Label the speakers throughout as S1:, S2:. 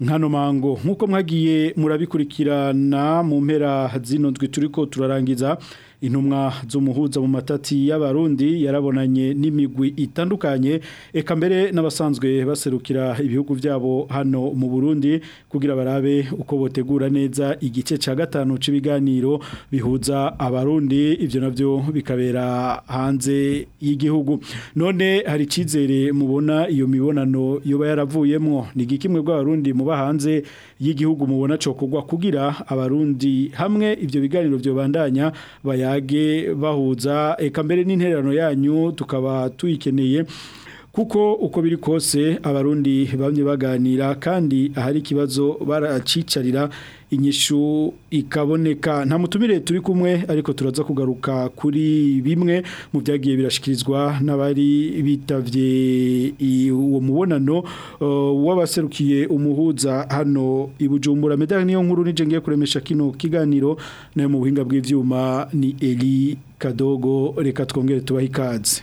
S1: nkano mango nk'uko mwagiye murabikurikirana mu mpera zino ndwi turiko turarangiza intumwa z'umuhuza mu matati y'abarundi yarabonanye n'imigwi itandukanye eka mbere n'abasanzwe baserukira ibihugu byabo hano mu Burundi kugira barabe uko botegura neza igice cya gatanu cy'ibiganiro bihuza abarundi ibyo nabyo bikabera hanze y'igihugu none hari icyizere mubona iyo mibonano yoba yaravuyemo ni igikimwe bw'abarundi muba hanze y'igihugu mubona cyo kugwa kugira abarundi hamwe ibyo biganiro byobandanya baya bayage bahuza eka mbere n'intererano yanyu tukaba tuyikeneye kuko uko biri kose abarundi bamwe baganira kandi ahari ikibazo baracicarira inyishu ikaboneka nta mutumire turi kumwe ariko turaza kugaruka kuri bimwe mu byagiye birashyikirizwa n'abari bitabye uwo mubonano w'abaserukiye umuhuza hano i bujumbura medani niyo nkuru ngiye kuremesha kino kiganiro nayo mu buhinga bw'ibyuma ni Eli kadogo reka twongere tubahe ikaze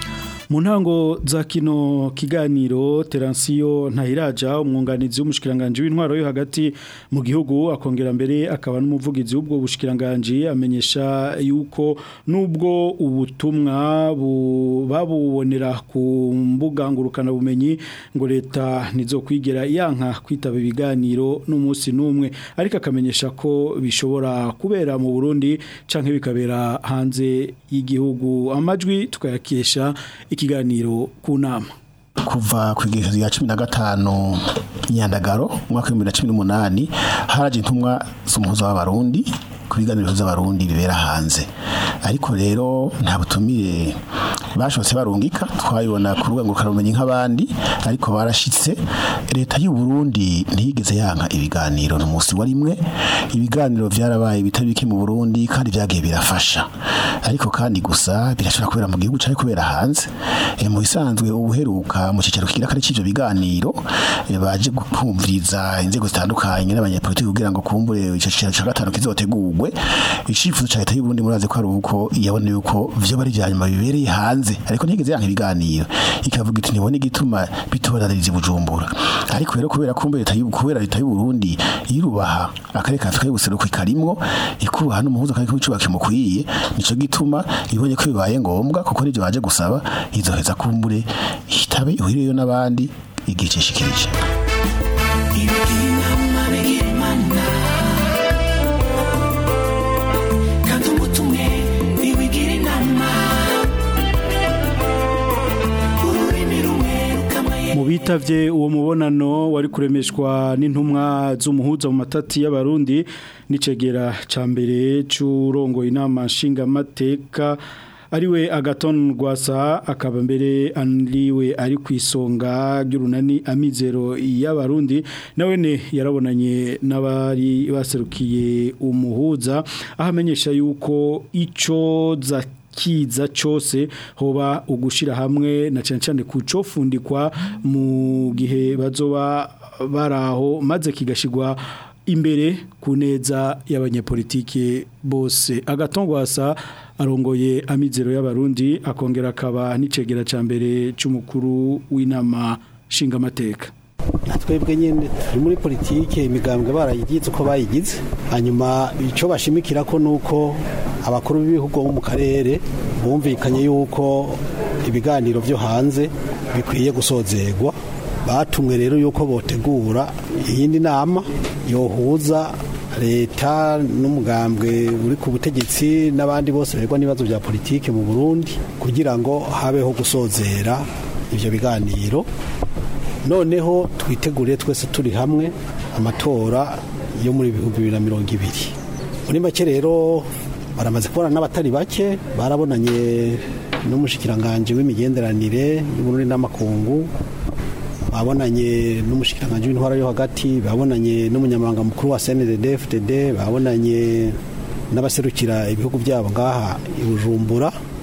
S1: mu ntango za kino kiganiro teransiyo ntahiraja umwunganizi w'umushikiranganji w'intwaro yo hagati mu gihugu akongera mbere akaba n'umuvugizi w'ubwo bushikiranganji amenyesha yuko nubwo ubutumwa babubonera ku mbuga bumenyi ngo leta ntizokwigera yanka kwitaba ibiganiro n'umunsi n'umwe ariko akamenyesha ko bishobora kubera mu Burundi canke bikabera hanze y'igihugu amajwi tukayakesha ikiganiro ku nama
S2: kuva ku igihe cya cumi na gatanu nyandagaro umwaka w'ibihumbi na cumi n'umunani haraje intumwa z'umuhuza w'abarundi ku biganiro by'abarundi bibera hanze ariko rero nta butumire bashobotse barungika twayibona ku rubuga ngurukanabumenyi nk'abandi ariko barashitse leta y'u Burundi ntiyigeze yanka ibiganiro n'umunsi wa rimwe ibiganiro byarabaye bitabike mu Burundi kandi byagiye birafasha ariko kandi gusa birashobora kubera mu gihugu cyari kubera hanze eh, mu isanzwe ubuheruka mu kicaro kigira kare cy'ibyo biganiro eh, baje kumviriza inzego zitandukanye n'abanyapolitiki kugira ngo kumbure icyo kicaro cya gatanu kizotegurwe icyifuzo cya leta y'u Burundi murazi ko ari uko yabona yuko byo bari bya nyuma bibereye hanze hanze ariko ntigeze yanka ibiganiro ikavuga iti ntibone igituma bitoraniriza bujumbura ariko rero kubera ko leta kubera leta y'u Burundi irubaha akareka Afrika y'ubuseruko ikarimwo ikubaha n'umuhuzo kandi kubicuba kimukwiye nico gituma ibonye ko bibaye ngombwa kuko nivyo baje gusaba izoheza kumbure hitabe ihurireyo n'abandi igice shikirije
S1: bitavye uwo mubonano wari kuremeshwa n'intumwa z'umuhuza mu matati y'abarundi n'icegera ca mbere c'urongo inama nshinga mateka ariwe agaton rwasa akaba mbere ariwe ari ku isonga amizero y'abarundi nawe ne yarabonanye n'abari baserukiye umuhuza aho yuko icyo za kiza cyose hoba ugushira hamwe na cyane cyane kucofundikwa mu gihe bazoba baraho maze kigashigwa imbere ku neza y'abanyepolitike bose agatongwasa arongoye amizero y'abarundi akongera akaba n'icegera cya mbere cy'umukuru w'inama nshingamateka
S3: twebwe nyine turi muri politiki imigambwe barayigize uko bayigize hanyuma icyo bashimikira ko ni uko abakuru b'ibihugu bo mu karere bumvikanye yuko ibiganiro byo hanze bikwiye gusozegwa batumwe rero yuko botegura iyindi nama yohuza leta n'umugambwe uri ku butegetsi n'abandi bose begerwa n'ibibazo bya politiki mu burundi kugira ngo habeho gusozera ibyo biganiro noneho twitegure twese turi hamwe amatora yo muri ibihumbi na mirongo ibiri muri make rero baramaze kubona n'abatari bake barabonanye n'umushyikiranganje w'imigenderanire y'ubururu n'amakungu babonanye n'umushyikiranganje w'intwara yo hagati babonanye n'umunyamabanga mukuru wa cndfdd babonanye n'abaserukira ibihugu byabo ngaha i bujumbura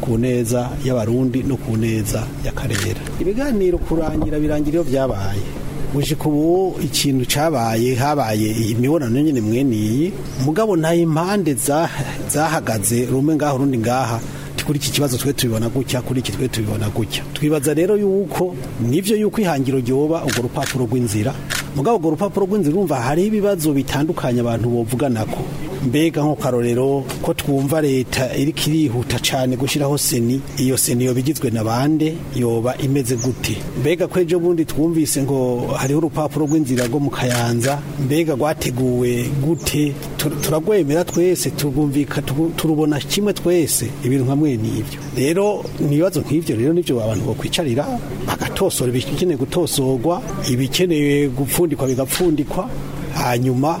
S3: ku neza y'abarundi no ku neza y'akarere ibiganiro kurangira birangira byabaye uje kubu ikintu cyabaye habaye iyi mibonano nyine mwene iyi mugabo ntayo impande zahagaze rumwe ngaho urundi ngaha kuri iki kibazo twe tubibona gutya kuri iki twe tubibona gutya twibaza rero yuko nibyo yuko ihangiro ryoba urwo rupapuro rw'inzira mugabo urwo rupapuro rw'inzira urumva hari ibibazo bitandukanye abantu bovuganako mbega nko karorero ko twumva leta iriko kirihuta cyane gushyiraho seni iyo seni yoba igizwe na yoba imeze gute mbega ko ejo bundi twumvise ngo hariho urupapuro rw'inzira rwo mu kayanza mbega gwateguwe gute turagwemera twese turwumvika turubona kimwe twese ibintu hamwe n'ibyo rero ibibazo nk'ibyo rero nibyo abantu bakwicarira bagatosora ibikeneye gutosorwa ibikeneye gupfundikwa bigapfundikwa hanyuma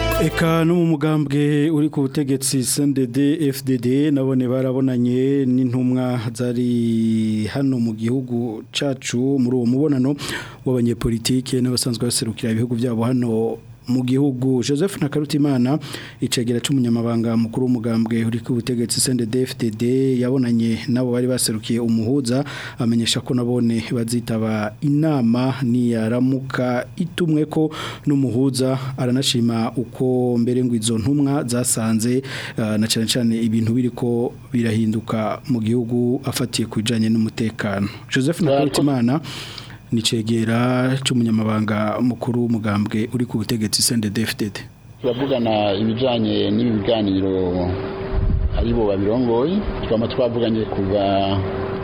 S1: eka no mu mugambwe uri ku butegetsi sendede fdd nabone barabonanye n'intumwa zari hano mu gihugu cacu muri uwo mubonano w'abanyepolitike n'abasanzwe baserukira ibihugu byabo hano mu gihugu joseph Nakarutimana icegera cy'umunyamabanga mukuru w'umugambwe uri ku butegetsi CNDD-FDD yabonanye nabo bari baserukiye umuhuza amenyesha ko nabone bazitaba inama niyaramuka itumwe ko n'umuhuza aranashima uko mbere ngo izo ntumwa zasanze eh, na cyane cyane ibintu biriko birahinduka mu gihugu afatiye kujanye n'umutekano joseph Nakarutimana nicegera cy'umunyamabanga mukuru w'umugambwe uri ku butegetsi CNDD-FDD
S4: bavugana ibijanye n'ibiganiro aribo babirongoye twama twavuganye kuva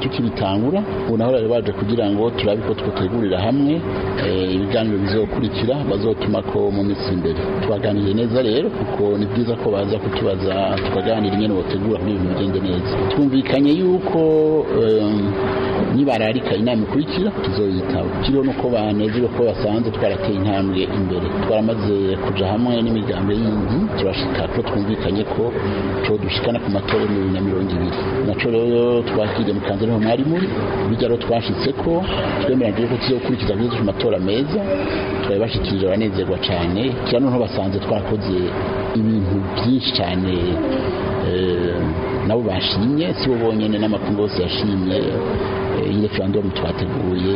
S4: tukibitangura ubu bari baje kugira ngo turabe ko twategurira hamwe eh, ibiganiro bizokurikira bazotuma ko mu minsi imbere twaganiriye neza rero kuko ni byiza ko baza kutubaza tukaganira ingene bategura kuri ibintu bigende neza twumvikanye yuko nibararika inama ikurikira tuzoyitaba kiriho nuko banezerewe ko basanze twarateye intambwe imbere twaramaze kuja hamwe n'imigambi yindi turashika ko twumvikanye ko co dushikana ku matora mu bibiri na mirongo ibiri naco rero twakiriye mu kanzero mu mwarimu bijya twashitse ko twemera ko tuzokurikiza kuri amatora meza twari bashikirije abanezerwa cyane cyane noneho basanze twakoze ibintu byinshi cyane eh, nabo bashimye si bo bonyine n'amakungu yose yashimye iyi eh, referandumu twateguye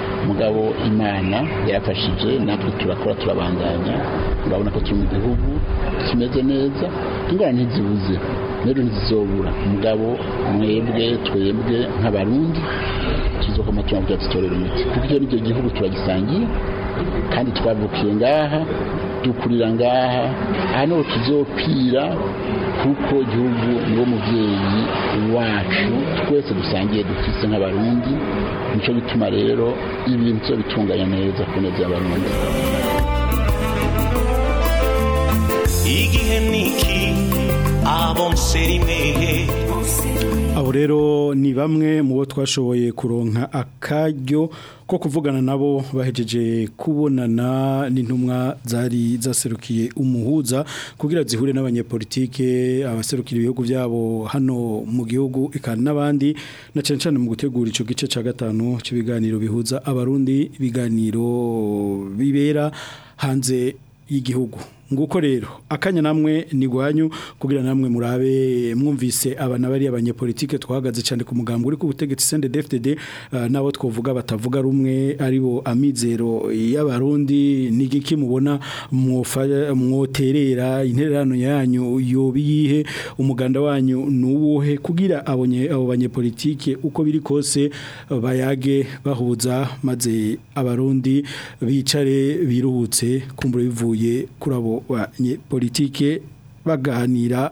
S4: mugabo imana yarafashije natwe turakora turabanganya urabona ko kiri mu gihugu kimeze neza ingorane ntizibuze rero ntizizobura mugabo mwebwe twebwe nk'abarundi tuzakoma turabwira tutorera umuti kuko iyo n'icyo gihugu turagisangiye kandi twavukiye ngaha dukurira ngaha aha niho tuzopfira kuko igihugu niwo mubyeyi wacu twese dusangiye dufise nk'abarundi nicyo bituma rero ibintu bitunganya neza ku neza y'abarundi
S5: igihe niki abomse rimwe
S1: abo rero ni bamwe mu bo twashoboye kuronka akaryo ko kuvugana nabo bahejeje kubonana n'intumwa zari zaserukiye umuhuza kugira zihure n'abanyepolitike abaserukira ibihugu byabo hano mu gihugu ikana n'abandi na cyane cyane mu gutegura icyo gice cya gatanu cy'ibiganiro bihuza abarundi ibiganiro bibera hanze y'igihugu nguko rero akanya namwe ni guhanyu kugira namwe murabe mwumvise abana bari abanyepolitike twahagaze cyane ku mugambi uri ku butegetsi CNDD-FDD eh, nabo twovuga batavuga rumwe aribo amizero y'abarundi nigiki mubona mwoterera intererano yanyu yobiyihe umuganda wanyu nuwuhe kugira abonye abo banyepolitike uko biri kose bayage bahuza maze abarundi bicare biruhutse kumbura bivuye kurabo politike baganira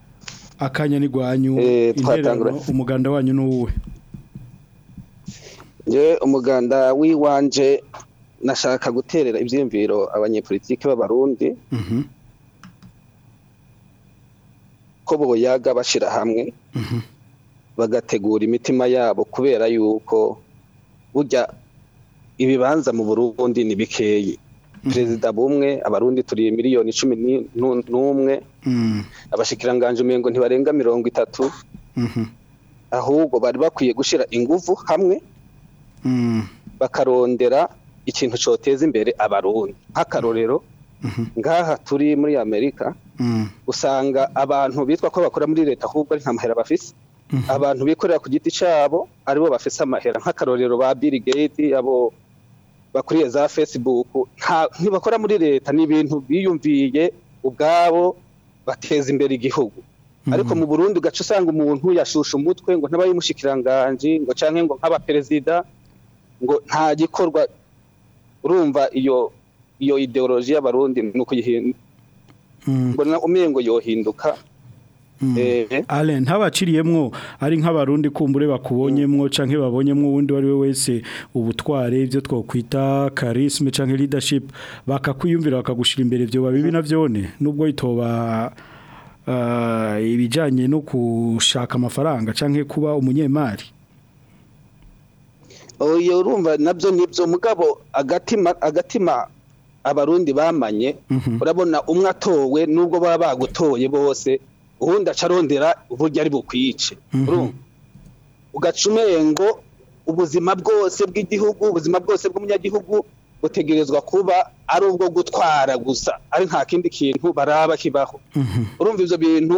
S1: akanya ni rwanyu
S6: eh,
S1: intererano umuganda wanyu n’uwe
S6: uwuwe ngewe umuganda w'iwanje nashaka guterera ibyiyumviro abanyepolitike b'abarundi
S1: mhm.
S6: ko boyaga bashyira hamwe mhm. bagategura imitima yabo kubera yuko burya ibibanza mu burundi ni bikeyi mhm. perezida bumwe abarundi turiye miliyoni cumi n'umwe
S1: Mm-hmm.
S6: abashikiranganji umengo ntibarenga mirongo itatu
S1: mm-hmm.
S6: ahubwo bari bakwiye gushira ingufu hamwe
S1: mm-hmm.
S6: bakarondera ikintu cyoteza imbere abarundi nk'akarorero ngaha turi muri amerika usanga abantu bitwa ko bakora muri leta ahubwo ari nta bafise abantu bikorera ku giti cyabo aribo bafise amahera nk'akarorero ba Bill Gates abo bakuriye za facebook ntibakora muri leta ni ibintu biyumviye ubwabo bateza imbere igihugu hmm. ariko mu burundi ugaca usanga umuntu yashusha umutwe ngo ntabaye umushikiranganji ngo cyangwa ngo nk'aba perezida ngo nta gikorwa urumva iyo iyo ideoloji y'abarundi ni ukuyihindura hmm. mbona umengo yohinduka Hmm. Eh?
S1: ale ntabaciriyemwo ari nk'abarundi kumbure bakubonyemwo hmm. canke babonyemwo wundi wari we wese ubutware ibyo twokwita charisme canke leadership bakakwiyumvira bakagushira imbere byo babibi hmm. navyone nubwo itoba eh, ibijanye no kushaka amafaranga canke kuba umunyemari
S6: oyo urumva nabyo nibyo mugabo agatima agatima abarundi bamanye mhm. urabona umwe atowe nubwo baba bagutoye bose ubundi acarondera uburyo ari bukwice mhm. ugaca umengo ubuzima bwose bw'igihugu ubuzima bwose bw'umunyagihugu butegerezwa kuba ari ubwo gutwara gusa ari nta kindi kintu baraba kibaho mhm. urumva ibyo bintu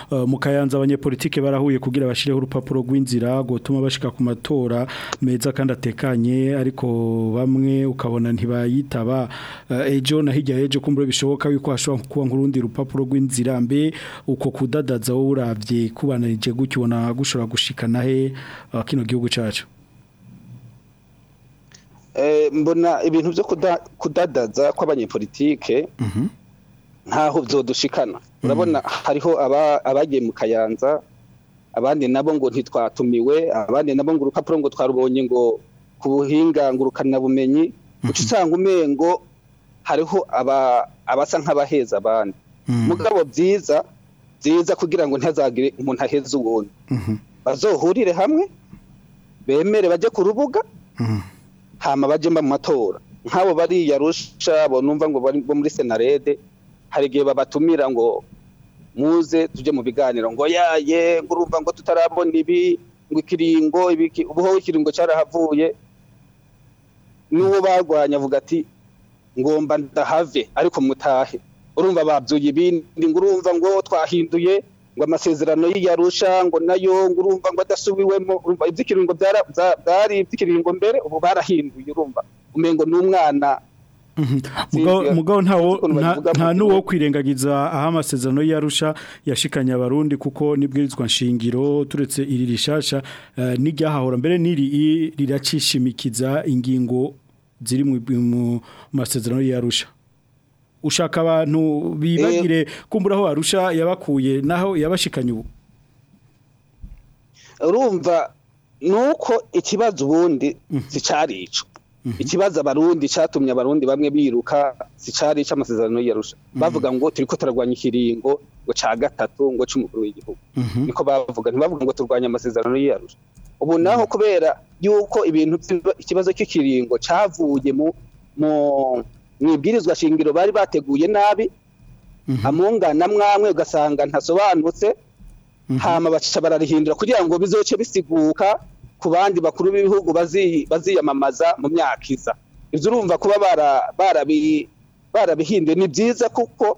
S6: eh,
S1: mu kayanza abanyepolitike barahuye kugira bashyireho urupapuro rw'inzira gotuma bashika ku matora meza kandi atekanye ariko bamwe ukabona ntibayitaba eh, ejo na hirya y'ejo kumbura bishoboka yuko hashobora kuba nk'urundi rupapuro rw'inzira mbe uko kudadaza wowe urabye kubananije gutyo ubona gushobora gushikana he kino gihugu cyacu
S6: Eh, mbona ibintu byo kudadaza kw'abanyepolitike mhm. ntaho byodushikana mhm. urabona hariho abagiye mu kayanza abandi nabo ngo ntitwatumiwe abandi nabo ngo urupapuro ngo twarubonye ngo ku buhinga ngurukana bumenyi mhm. uca usanga umengo hariho abasa nk'abaheza abandi mugabo byiza byiza kugira ngo ntihazagire umuntu aheza uwundi bazohurire hamwe bemere bajye ku rubuga hama baje mba matora nk'abo bariya rusha bo numva ngo bari muri senarede hari igihe babatumira ngo muze tujye mu biganiro ngo yaye ngo urumva ngo tutarabona ibi ngo ikiringo ubuhoho ikiringo cyarahavuye n'uwo barwanya avuga ati ngomba ndahave ariko mutahe urumva babyuye ibindi ngo urumva ngo twahinduye ngo amasezerano y'iyarusha ngo nayo ngo urumva ngo adasubiwemo urumva iby'ikiringo byari iby'ikiringo mbere ubu barahinduye urumva umengo n'umwana
S1: mhm. mugabo nta n'uwo kwirengagiza aho amasezerano y'iyarusha yashikanya abarundi kuko n'ibwirizwa nshingiro turetse iri rishasha eh, n'iryahahora mbere n'iri riracishimikiza ingingo ziri mu masezerano y'iyarusha ushaka abantu bibagire eh. kumbura aho arusha yabakuye naho yabashikanye ubu
S6: urumva nuko ikibazo ubundi zicari mm. mm-hmm. ikibazo abarundi cyatumye abarundi bamwe biruka zicari amasezerano yarusha mm-hmm. bavuga ngo turiko turarwanya ikiringo ngo ca gatatu ngo c'umukuru w'igihugu mm-hmm. niko bavuga ntibavuga ngo turwanya amasezerano yarusha ubu naho kubera yuko ibintu ikibazo cy'ikiringo cavuye mu mo mu shingiro bari bateguye nabi mhm. amungana mwamwe ugasanga ntasobanutse mhm. hama bacisha bararihindura kugira ngo bizoce bisiguka ku bandi bakuru b'ibihugu baziyamamaza mu myaka iza ibyo urumva kuba barabihinduye ni byiza kuko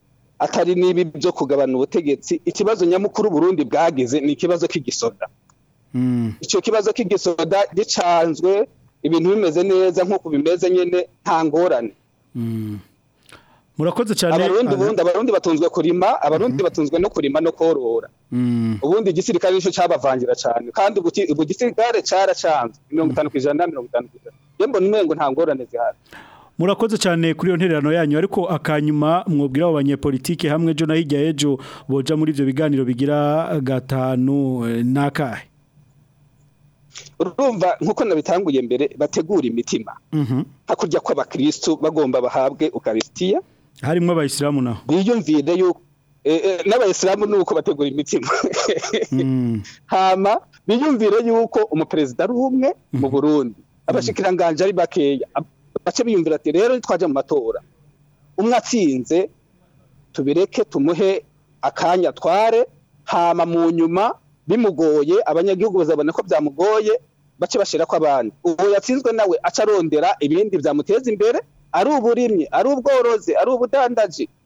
S6: atari nibi byo kugabana ubutegetsi ikibazo nyamukuru Burundi bwageze ni ikibazo k'igisoda hmm. icyo kibazo k'igisoda gicanzwe ibintu bimeze neza nk'uko bimeze nyine nta ngorane mm.
S1: murakoze cyane
S6: abarundi ubundi abarundi batunzwe kurima abarundi mhm. batunzwe no kurima no korora
S1: mm.
S6: ubundi igisirikare nicyo cyabavangira cyane kandi ubu gisirikare cyaracanze mm. mirongo itanu yembo n'umwengo nta ngorane zihari
S1: murakoze cyane kuri iyo ntererano yanyu ariko akanyuma mwubwira abo banyepolitike hamwe jo na hirya y'ejo boja muri ibyo biganiro bigira gatanu eh, n'akahe
S6: urumva nk'uko nabitanguye mbere bategura imitima
S1: mhm.
S6: hakurya kw'abakirisitu bagomba bahabwe ukarisitiya
S1: harimo abayisilamu naho
S6: biyumvire yuko e, e, n'abayisilamu ni uko bategura imitima mm. hama biyumvire yuko umuperezida ari umwe mu mhm. burundi abashikiranganje ari bakeya bace biyumvira ati rero twaje mu matora umwe atsinze tubireke tumuhe akanya tware hama mu nyuma bimugoye abanyagihugu bazabona ko byamugoye bace bashyira ko abandi uwo yatsinzwe nawe acarondera ibindi byamuteza imbere ari uburimyi ari ubworozi ari ubudandaji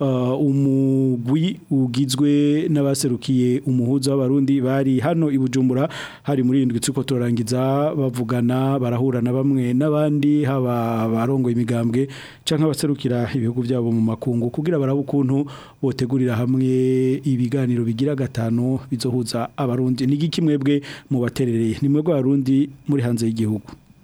S1: Uh, umugwi ugizwe n'abaserukiye umuhuza w'abarundi bari hano i Bujumbura hari muri irindwi tuko turarangiza bavugana barahura na bamwe n'abandi haba barongoye imigambwe cyangwa abaserukira ibihugu byabo mu makungu kugira baraba ukuntu botegurira hamwe ibiganiro bigira gatanu bizohuza abarundi ni giki mwebwe mubaterereye ni mwebwe abarundi muri hanze y'igihugu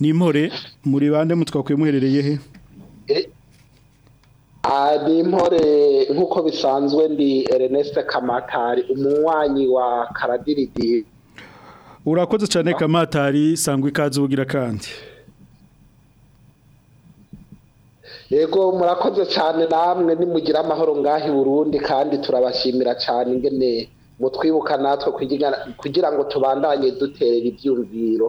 S1: n'impore muri bande mutwakwiye muherereye he eh,
S7: ah, ni nk'uko bisanzwe ndi Ernest kamatari umunywanyi wa karadiridiri
S1: urakoze cyane kamatari sangwa ikaze ubugira kandi
S7: yego murakoze cyane namwe nimugira amahoro ngahi Burundi kandi turabashimira cyane ingene mutwibuka natwe kugira ngo tubandanye duterera ibyumviro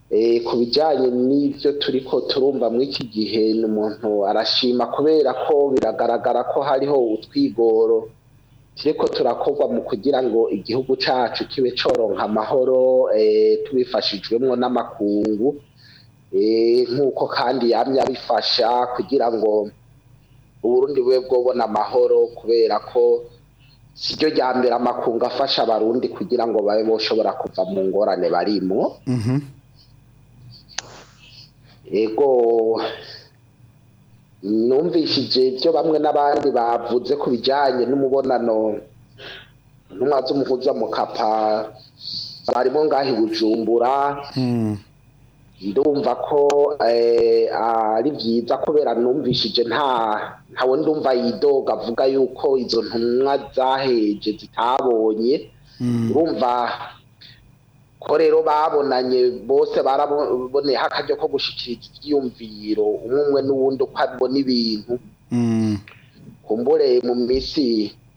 S7: eh, ku bijyanye n'ibyo turi ko turumva mu iki gihe ni umuntu arashima kubera ko biragaragara ko hariho utwigoro turi ko turakorwa mu kugira ngo igihugu cyacu kibe cyoronka amahoro eh, tubifashijwemo n'amakungu eh, nk'uko kandi yamya bifasha kugira ngo uburundi bube bwobona amahoro kubera ko si ryo rya mbere amakungu afasha abarundi kugira ngo babe boshobora kuva mu ngorane barimo
S1: yego
S7: mhm. numvishije ibyo bamwe n'abandi bavuze ku bijyanye n'umubonano ntumwa z'umuhuza mukapa barimo ngaho i bujumbura mm. ndumva ko eh, ari byiza kubera numvishije nta ntawe ndumva yidoga avuga yuko izo ntumwa zaheje zitabonye hmm. urumva ko rero babonanye bose baraboneye akaryo ko gushyikiriza ibyiyumviro umwe umwe n'uwundi uko abibona ibintu hmm. kumbure mu minsi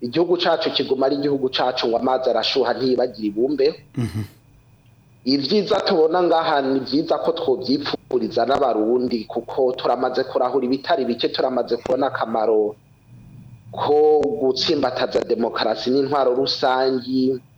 S7: igihugu cyacu kiguma ari igihugu cyacu ngo amazi arashuha ntibagire ibumbeho mhm. ibyiza tubona ngaha ni byiza ko twobyipfuriza n'abarundi kuko turamaze kurahura ibitari bike turamaze kubona akamaro ko gutsimbataza demokarasi n'intwaro rusange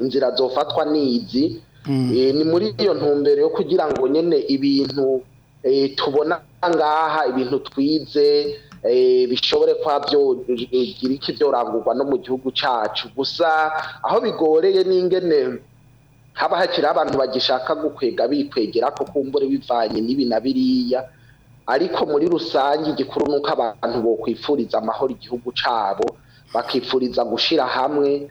S7: inzira zofatwa n'izi mm. eh, ni muri iyo ntumbero yo kugira ngo nyine ibintu Eh, tubona ngaha ibintu twize eh, bishobore kwa byo biriki byorangurwa no mu gihugu cyacu gusa aho bigoreye n'ingene haba hakiri abantu bagishaka gukwega bikwegera ko kumbure bivanye n'ibi na biriya ariko muri rusange igikuru ni abantu bokwifuriza amahoro igihugu cyabo bakifuriza gushira hamwe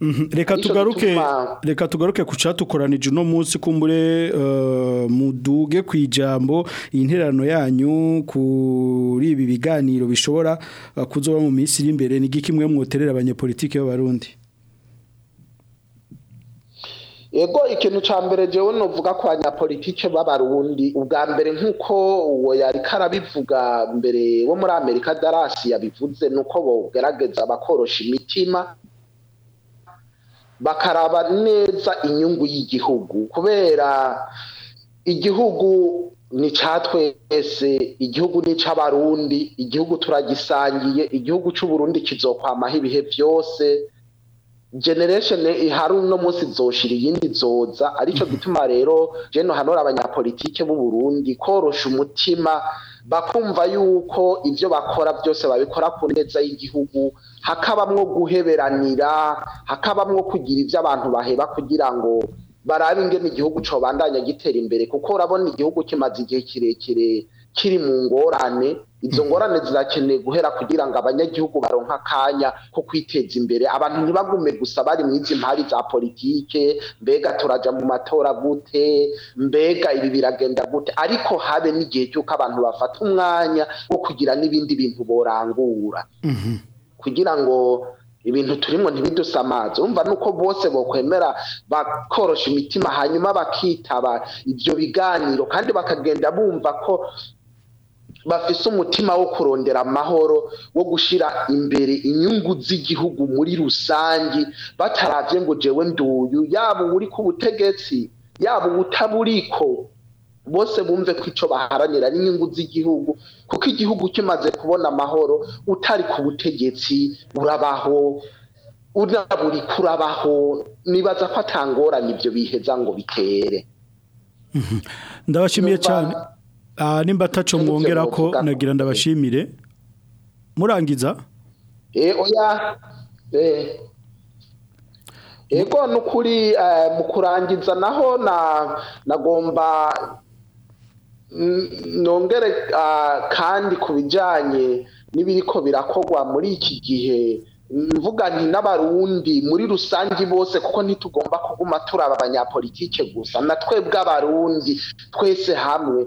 S1: mhm. reka tugaruke reka tugaruke ku cyatukoranije uno munsi kumbure eh, muduge ku ijambo interano yanyu kuri ibi biganiro bishobora eh, kuzoba mu minsi iri imbere ni giki mwe mwoterera abanyepolitike b'abarundi
S7: yego ikintu cya mbere jewe novuga ku banyapolitike b'abarundi ubwa mbere nk'uko uwo yari karabivuga mbere wo muri amerika darasi yabivuze ni uko bogerageza bakorosha imitima bakaraba neza inyungu y'igihugu kubera igihugu ni cya twese igihugu ni icy'abarundi igihugu turagisangiye igihugu cy'uburundi kizokwamaho ibihe byose generation ihari uno munsi zoshira yindi zoza arico mhm. gituma rero je no hanora abanyapolitike b'u Burundi korosha umutima bakumva yuko ivyo bakora byose babikora ku neza y'igihugu hakabamwo guheberanira hakabamwo kugira ivyo abantu baheba kugira ngo barabe ingene igihugu cobandanya gitera imbere kuko urabona igihugu kimaze igihe kirekire kiri mu ngorane izo ngorane zizakeneye guhera kugira ngo abanyagihugu baronka akanya ko kwiteza imbere abantu ntibagume gusa bari mu izi mpari za politiki mbega turaja mu matora gute mbega ibi biragenda gute ariko habe n'igihe cy'uko abantu bafata umwanya wo kugira n'ibindi bintu borangura mhm. kugira ngo ibintu turimo ntibidusamaze urumva nuko bose bokwemera bakorosha imitima hanyuma bakitaba ibyo biganiro kandi bakagenda bumva ko bafise umutima wo kurondera amahoro wo gushyira imbere inyungu z'igihugu muri rusange bataravye ngo jewe nduyu yaba uri ku butegetsi yaba ubutaburiko bose bumve ko icyo baharanira n'inyungu z'igihugu kuko igihugu kimaze kubona amahoro utari ku butegetsi urabaho unaburi kurabaho nibaza ko atangorana ivyo biheza ngo bitere mhm.
S1: ndabashimiye cyane Ah, nimba ataco mwongera ko nagira ndabashimire murangiza
S7: eh, oya eh. yego ni ukuri eh, mu kurangiza naho nagomba mm, nongere ah, kandi ku bijyanye n'ibiriko birakogwa muri iki gihe mvuga nti n'abarundi muri rusange bose kuko ntitugomba kuguma turaba abanyapolitike gusa na twebwe abarundi twese hamwe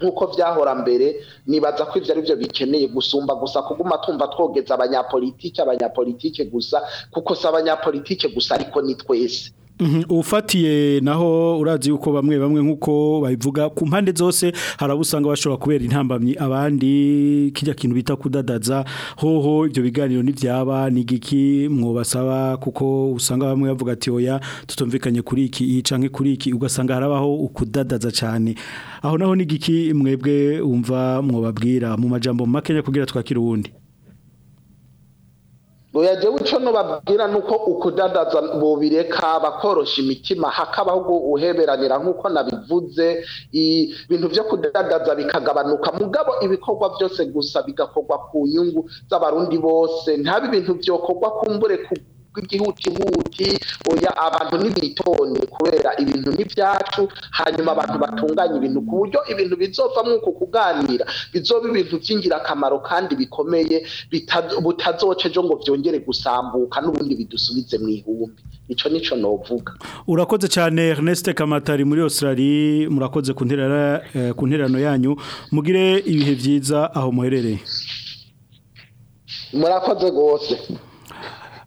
S7: nk'uko byahora mbere nibaza ko ibyo ari byo bikeneye gusumba gusa kuguma tumva twogeza abanyapolitike abanyapolitike gusa kuko si abanyapolitike gusa ariko ni twese
S1: Mhm. ufatiye naho urazi uko bamwe bamwe nk'uko babivuga ku mpande zose harabusanga bashobora kubera intambamyi abandi kijya kintu bita kudadaza hoho ibyo biganiro ntibyaba ni igiki mwubasaba kuko usanga bamwe bavuga ati oya tutumvikanye kuri iki yica kuri iki ugasanga harabaho ukudadaza cyane aho naho ni igiki mwebwe wumva mwubabwira mu majambo makeya kugira twakire uwundi
S7: jewe ico nobabwira nuko ukudandaza bobireka bakorosha imitima hakabaho guheberanira nk'uko nabivuze ibintu byo kudandaza bikagabanuka mugabo ibikorwa byose gusa bigakorwa ku nyungu z'abarundi bose nta bintu vyokorwa kumbure ku rw'igihugihugi oya abantu nibitonde kubera ibintu n'ibyacu hanyuma abantu batunganya ibintu ku buryo ibintu bizovamwo uko kuganira bizoba ibintu by'ingirakamaro kandi bikomeye butazocejo ngo byongere gusambuka n'ubundi bidusubize mu ihumbi ico nico novuga
S1: urakoze cyane Ernest Kamatari muri Australia murakoze ku nterera eh, ku nterano yanyu mugire ibihe byiza aho muherereye
S7: murakoze gose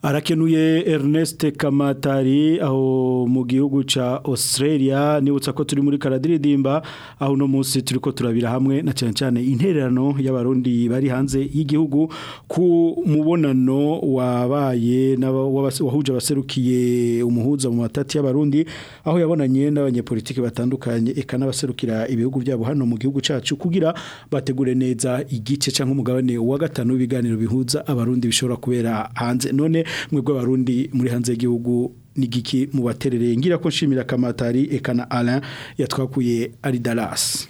S1: arakenuye Ernest Kamatari aho mu gihugu ca Australia nibutsa ko turi muri karadiridimba aho no munsi turiko turabira hamwe na cyane cyane intererano y'abarundi bari hanze y'igihugu ku mubonano wabaye wahuje abaserukiye umuhuza mu matati y'abarundi aho yabonanye n'abanyepolitiki batandukanye eka n'abaserukira ibihugu byabo hano mu gihugu cacu kugira bategure neza igice cyangwa umugabane wa gatanu w'ibiganiro bihuza abarundi bishobora kubera hanze none mwebwe abarundi muri hanze y'igihugu nigiki mubaterereye ngira ko nshimira kamatari ekana Alain yatwakuye ari Dallas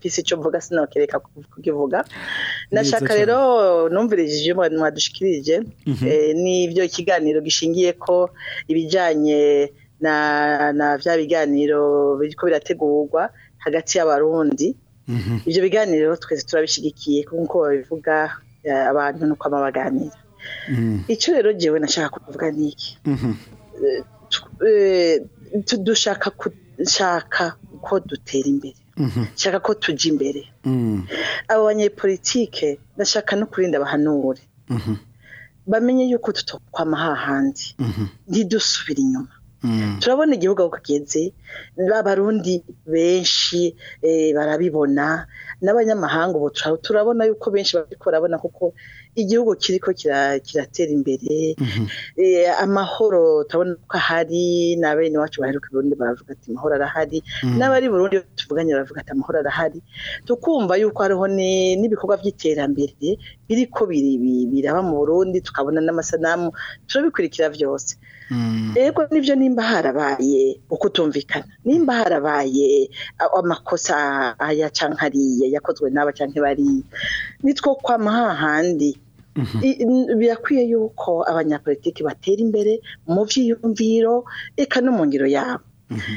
S8: pisi icyo mvuga sinakereka kukivuga nashaka rero numvirije ibyo mwadushikirije eh, n'ibyo ikiganiro gishingiye ko ibijyanye na bya biganiro biriko birategurwa hagati y'abarundi
S1: mhm.
S8: ibyo biganiro twese turabishyigikiye kuko babivuga abantu ni uko amabaganira
S1: mhm.
S8: icyo rero ngewe nashaka kuvuga ni iki
S1: mhm.
S8: eh, eh, dushaka gushaka ko dutera imbere nshaka ko tujya imbere
S1: mm.
S8: abo banyepolitike ndashaka no kurinda
S1: abahanure
S8: bamenye yuko tutokwa hahandi ntidusubire inyuma
S1: Mm.
S8: turabona igihugu aho kagenze b'abarundi benshi eh, barabibona n'abanyamahanga ubu turabona yuko benshi barabona kuko igihugu kiri ko kiratera imbere mm-hmm. eh, amahoro turabona ko ahari na bene iwacu baheruka Burundi baravuga ati amahoro arahari
S1: mm.
S8: n'abari Burundi tuvuganye baravuga ati amahoro arahari tukumva yuko hariho n'ibikorwa by'iterambere biriko biraba mu Burundi tukabona n'amasanamu turabikurikira byose rero mm. nibyo nimba harabaye ukutumvikana nimba harabaye amakosa aya cyangwa yakozwe n'aba cyangwa nitwo kwama hahandi mhm. birakwiye yuko abanyapolitiki batera imbere mu byiyumviro reka no mu ngiro yabo
S1: mhm.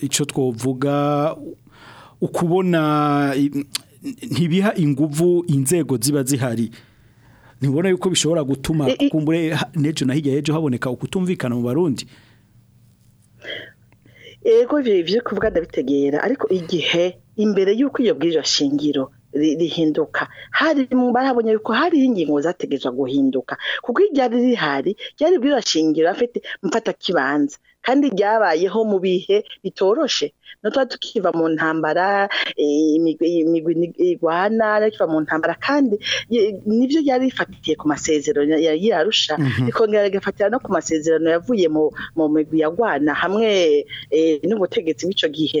S1: icyo twovuga ukubona ntibiha inguvu inzego ziba zihari Nibona yuko bishobora gutuma kumbure n'ejo na hirya haboneka ukutumvikana mu barundi
S8: yego ibyo kuvuga ndabitegera ariko igihe imbere y'uko iyo bwije shingiro rihinduka hari barabonye yuko hari ingingo zategereje guhinduka kuko iryo ryari rihari ryari bwira shingiro afite mfata kibanza kandi ryabayeho mu bihe bitoroshe no tuba tukiva mu ntambara eh, imigwi igwana kiva mu ntambara kandi nibyo yari rifatiye ku masezerano yarusha
S9: mhm.
S8: ikongera rigafatira no ku masezerano yavuye mu migwi yagwana hamwe eh, n'ubutegetsi bw'icyo gihe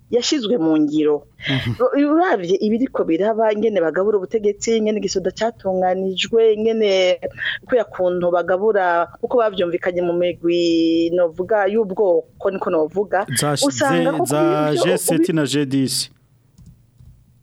S8: yashyizwe mu ngiro mhm. urabye ibiriko biraba ingene bagabura ubutegetsi ingene igisoda cyatunganijwe ingene kubera kuntu bagabura uko babyumvikanye mu migwi novuga y'ubwoko niko novuga usanga
S1: za jeseti na
S8: jedisi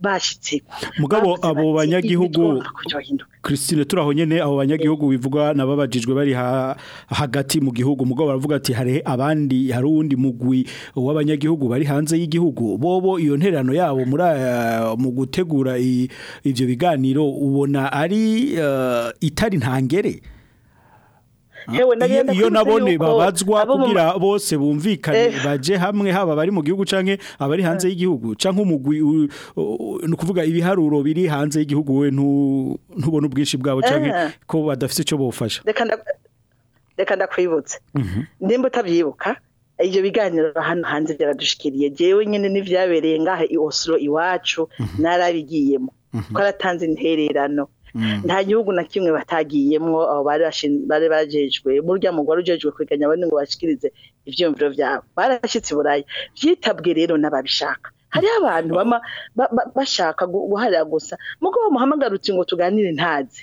S8: bashyitse
S1: mugabo abo banyagihugu christine turaho nyine abo banyagihugu bivugwa nababajijwe bari hagati mu gihugu mugabo baravuga ati hari abandi hari uwundi mugwi w'abanyagihugu bari hanze y'igihugu bobo iyo nterano yabo muri eh, mu gutegura ibyo biganiro ubona ari Uh, itari ntangere
S8: ah,
S1: iyo nabone babazwa kugira bose bumvikane
S8: eh.
S1: baje hamwe haba bari mu gihugu canke abari hanze eh. y'igihugu canke umugwi ni ukuvuga ibiharuro biri hanze y'igihugu we ntubone ubwinshi bwabo canke
S8: eh.
S1: ko badafite icyo bufasha
S8: reka ndakwibutse mhm. nimba utabyibuka ibyo biganiro hano hanze byaradushikiriye jewe nyine n'ivyabereye ngaha i Oslo iwacu mhm. narabigiyemo ko mhm. intererano Mm. nta gihugu na kimwe batagiyemo abo bari bajejwe burya mugore ujejwe kwiganya abandi ngo bashikirize ivyiyumviro vyabo barashyitse buraya vyitabwe rero n'ababishaka hari abantu mm. bama bashaka guharira gusa mugo muhamagarutse ngo tuganire ntazi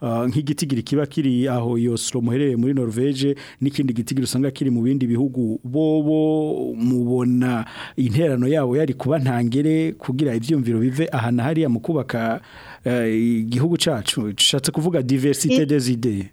S1: ah, nk'igitigiri kiba kiri aho yosro muherereye muri Norvege n'ikindi gitigiri usanga kiri mu bindi bihugu bobo mubona interano yabo yari kuba ntangere kugira ibyumviro bive aha na hariya mu kubaka Eh, igihugu cyacu gishatse kuvuga
S8: diversite
S1: des idées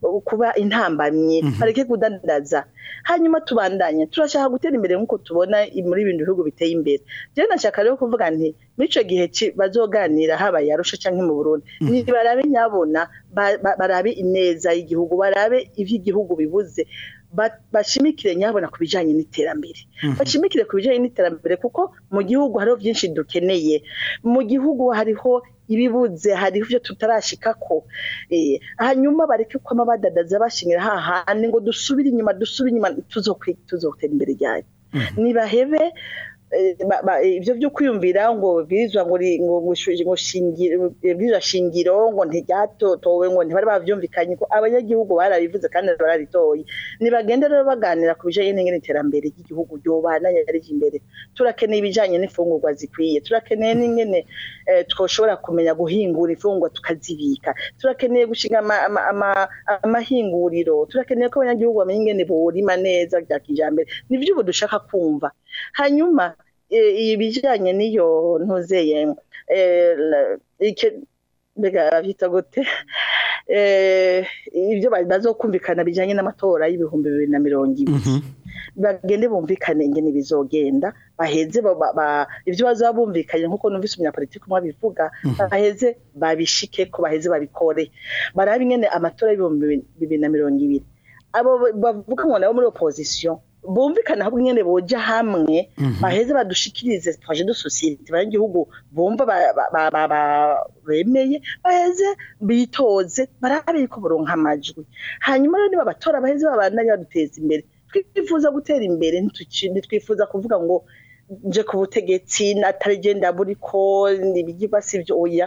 S8: kuba intambamyi
S9: mhm.
S8: bareke kudandaza hanyuma tubandanye turashaka gutera imbere nk'uko tubona muri bino bihugu biteye imbere rero nashaka rero kuvuga nti n'icyo gihe bazoganira habaye arusha cyangwa mu burundi mm. ntibarabe nyabona barabe ineza y'igihugu barabe iby'igihugu bibuze bashimikire nyabona ku bijyanye n'iterambere
S9: mm-hmm.
S8: bashimikire ku bijyanye n'iterambere kuko mu gihugu hariho byinshi dukeneye mu gihugu hariho ibibuze hariho ibyo ko eh, hanyuma bareke kwama badadaza bashingira hahandi ngo dusubire inyuma dusubire inyuma tuzotera imbere ryari mm-hmm. nibahebe Eh, ibyo byo kwiyumvira ngo bwirizwa ngo bwirizwa shingiro ngo ntiryatotowe ngo ntibari babyumvikanye ko abanyagihugu barabivuze kandi bararitoye ntibagenda rero baganira ku bijyanye iterambere ry'igihugu ryobana yarije imbere turakeneye ibijyanye n'imfungurwa zikwiye turakeneye n'ingene eh, twashobora kumenya guhingura imfungurwa tukazibika turakeneye gushinga amahinguriro turakeneye ko abanyagihugu bamenya ingene borima neza bya kijyambere ni ubu dushaka kumva hanyuma ibijyanye n'iyo ntuzeye eh, byita gute eh, ibyo bazo kumvikana bijyanye n'amatora y'ibihumbi bibiri na mirongo ibiri mhm. bagende bumvikane ingene bizogenda baheze ibyo bazaba bumvikanye nk'uko numvise umunyapolitiki umwe abivuga mhm. baheze babishike ko baheze babikore barabe ingene amatora y'ibihumbi bibiri na mirongo ibiri abo bavuga ngo nabo muri opozisiyo bumvikana hamwe nyine bojya hamwe baheze badushikirize twaje de sosiyete abanyagihugu bumva bemeye baheze bitoze barabe ko baronka amajwi hanyuma rero niba abatora baheze babandanya baduteza imbere twifuza gutera imbere ntitwifuza kuvuga ngo nje ku butegetsi natarigenda buriko ibigirwa
S10: si byo oya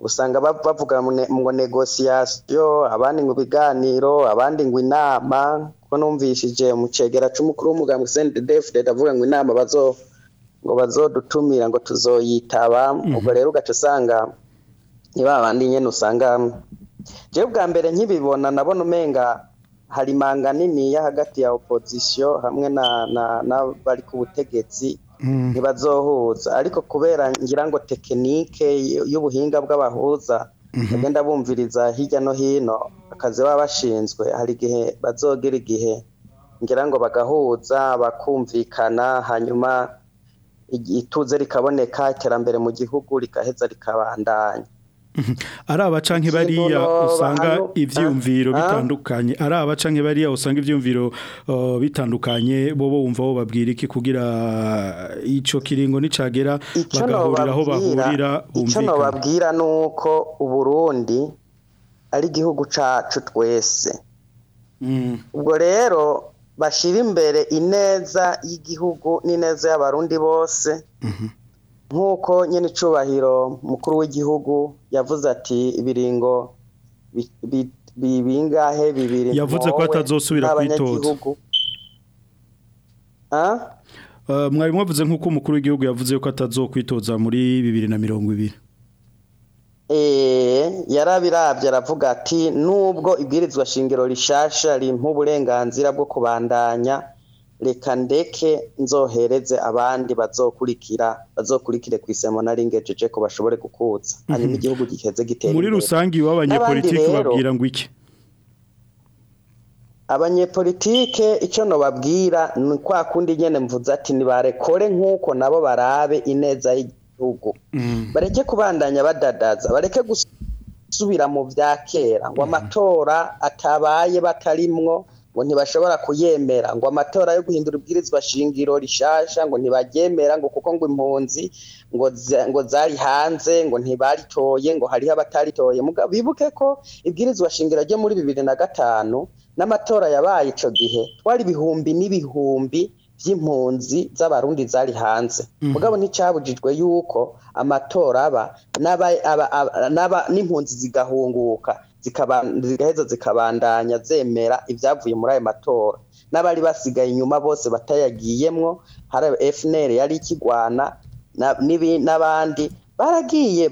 S10: usanga bavuga ngo negosiyasiyo abandi ngo ibiganiro abandi ngo inama ko numvishije mu cyegera cy'umukuru w'umuganga usende defudede avuga ngo inama bazo ngo bazodutumira ngo tuzoyitaba mhm. ubwo rero ugaca usanga ni bandi nyine usanga njyewe bwa mbere nkibibona nabona umenga hari manga nini ya hagati ya opozisiyo hamwe n'abari ku butegetsi mhm. ntibazohuza ariko kubera ngira ngo tekinike y'ubuhinga bw'abahuza mhm. bagenda bumviriza hirya no hino akazi baba bashinzwe hari igihe bazogira igihe ngira ngo bagahuza bakumvikana hanyuma ituze rikaboneka iterambere mu gihugu rikaheza rikabandanya
S1: ari abaca
S10: bariya
S1: usanga
S10: ibyumviro
S1: bitandukanye ari abaca bariya usanga ibyumviro bitandukanye bo bumva bo babwira iki kugira icyo kiringo n'icagera bagahurira aho bahurira
S10: icyo
S1: babwira
S10: ni uko uburundi ari igihugu cacu twese mm. ubwo rero bashyira imbere ineza y'igihugu n'ineza y'abarundi bose mhm. nk'uko nyine icubahiro mukuru w'igihugu yavuze ati ibiringo bibingahe bibiri
S1: yavuze ko atazosubira kwitoza eh, mwari mwavuze nk'uko umukuru w'igihugu yavuze ko atazokwitoza muri bibiri na mirongo ibiri
S10: yarabirabye aravuga ati nubwo ibwirizwa shingiro rishasha rimpa uburenganzira bwo kubandanya reka ndeke nzohereze abandi bazokurikira bazokurikire ku isemo nari ngejeje ko bashobore gukutsa
S1: mhm.
S10: hanyuma igihugu giheze gitera
S1: muri rusange w'abanyepolitiki babwira ngo iki
S10: abanyepolitike icyo nababwira ni kwa kundi nyine mvuze ati ntibarekore nk'uko nabo barabe ineza gihugu mm. bareke kubandanya badadaza bareke gusubira mu bya kera ngo mm. amatora atabaye batarimwo ngo ntibashobora kuyemera ngo amatora yo guhindura ubwirizwa shingiro rishasha ngo ntibaryemera ngo kuko ngo impunzi ngo zari hanze ngo ntibaritoye ngo hariho abataritoye bibuke ko ibwirizwa shingiro ryo muri bibiri na gatanu n'amatora yabaye icyo gihe twari ibihumbi n'ibihumbi by'impunzi z'abarundi zari hanze
S9: mhm.
S10: mugabo nticyabujijwe yuko amatora aba n'impunzi zigahunguka zigaheza zikabandanya zemera ibyavuye muri ayo matora n'abari basigaye inyuma bose batayagiyemo hari FNL yari ikigwana n'abandi baragiye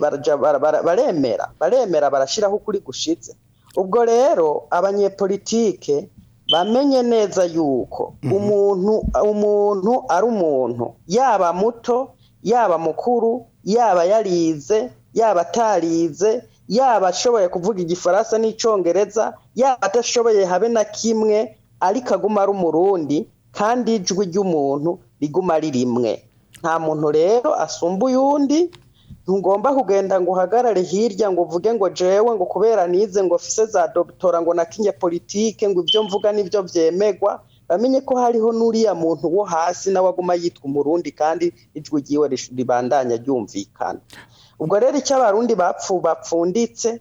S10: baremera baremera barashyiraho ukuri gushitse ubwo rero abanyepolitike bamenye neza yuko mhm. umuntu umuntu ari umuntu yaba muto yaba mukuru yaba yarize yaba atarize yaba ashoboye kuvuga igifaransa n'icyongereza yaba adashoboye habe na kimwe ariko aguma ari umurundi kandi ijwi ry'umuntu riguma ari rimwe nta muntu rero asumba uyu ntugomba kugenda ngo uhagarare hirya ngo uvuge ngo jewe ngo kubera nize ngo ofise za dogitora ngo nakinye politike ngo ibyo mvuga nibyo byemegwa bamenye ko hariho n'uriya muntu wo hasi nawe aguma yitwa umurundi kandi ijwi ryiwe ribandanya ryumvikana ubwo rero icyo abarundi bapfu bapfunditse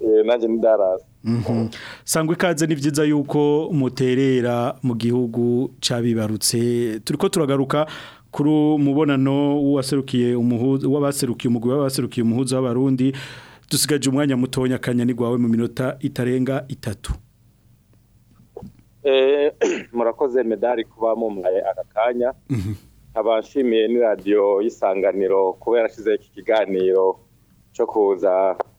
S11: eh, nanjye ni Dallas
S1: mhm. sangwa ikaze ni byiza yuko muterera mu gihugu cyabibarutse turi ko turagaruka kuri mubonano w'uwaserukiye umuhuza w'abaserukiye umugwi w'abaserukiye umuhuza w'abarundi dusigaje umwanya mutonya akanya gwawe mu minota itarenga itatu
S11: Eh, murakoze medali kuba mumuhaye aka kanya abashimiye ni radiyo y'isanganiro kuba yarashyizeho iki kiganiro cyo kuza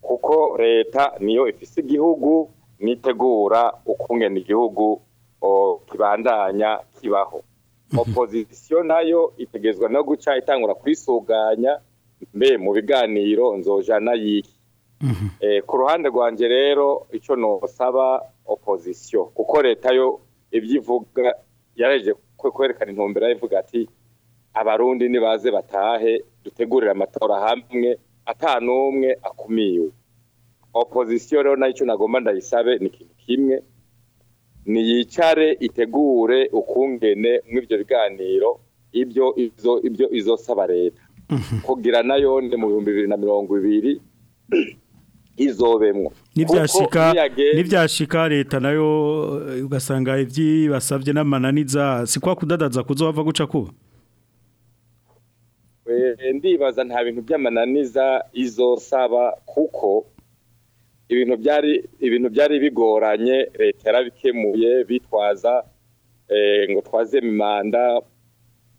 S11: kuko leta niyo ifise igihugu nitegura ukungena igihugu kibandanya kibaho mhm. opozisiyo nayo itegezwa no guca itangura kwisuganya mbe mu biganiro nzojana yiki mhm. e, ku ruhande rwanjye rero icyo ntusaba opozisiyo kuko leta yo ibyo ivuga yareje kwerekana intumbero ivuga ati abarundi nibaze batahe dutegurire amatora hamwe atanumwe akumiwe opozisiyo rero nayo nagomba ndayisabe ni ikintu kimwe niyicare itegure ukungene mw'ibyo biganiro ibyo izo ibyo izo saba leta mhm. kugira nayo ni mu bihumbi bibiri na mirongo ibiri izobemwo
S1: nibyashika nibyashika leta nayo ugasanga ibyibasabye n'amananiza sikwa kudadaza kuzo wava guca kuba
S11: ndibaza nta bintu by'amananiza izo saba kuko ibintu byari ibintu byari bigoranye leta yarabikemuye bitwaza eh, ngo twaze
S1: manda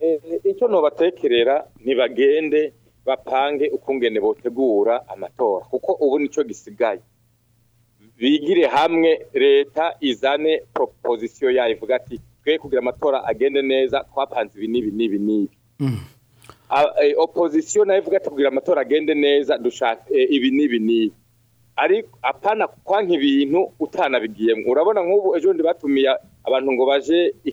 S11: eh, icyo ntubatekerera ntibagende bapange ukungene botegura amatora kuko ubu nicyo gisigaye bigire hamwe leta izane proposition yayo ivuga ati twe kugira amatora agende neza twapanze ibi n'ibi n'ibi n'ibi mm. opozisiyo nayo ivuga ati kugira amatora agende neza dushaka e, ibi n'ibi n'ibi ariko apana kwanka ibintu utanabigiyemo urabona nk'ubu ejo ndi batumiye abantu ngo baje
S1: i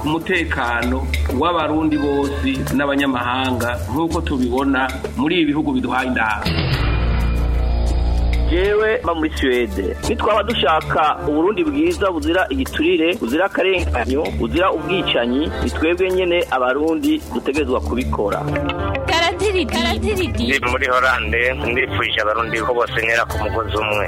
S1: ku
S12: mutekano w'abarundi bose n'abanyamahanga nk'uko tubibona muri ibi bihugu biduhaye indahabwo
S13: jewe mba muri suwede nitwaba dushaka uburundi bwiza buzira igiturire buzira akarenganyo buzira ubwicanyi ni twebwe abarundi gutegezwa kubikora
S14: ni muri horande ndifuje abarundi ko bose ntera ku mugozi umwe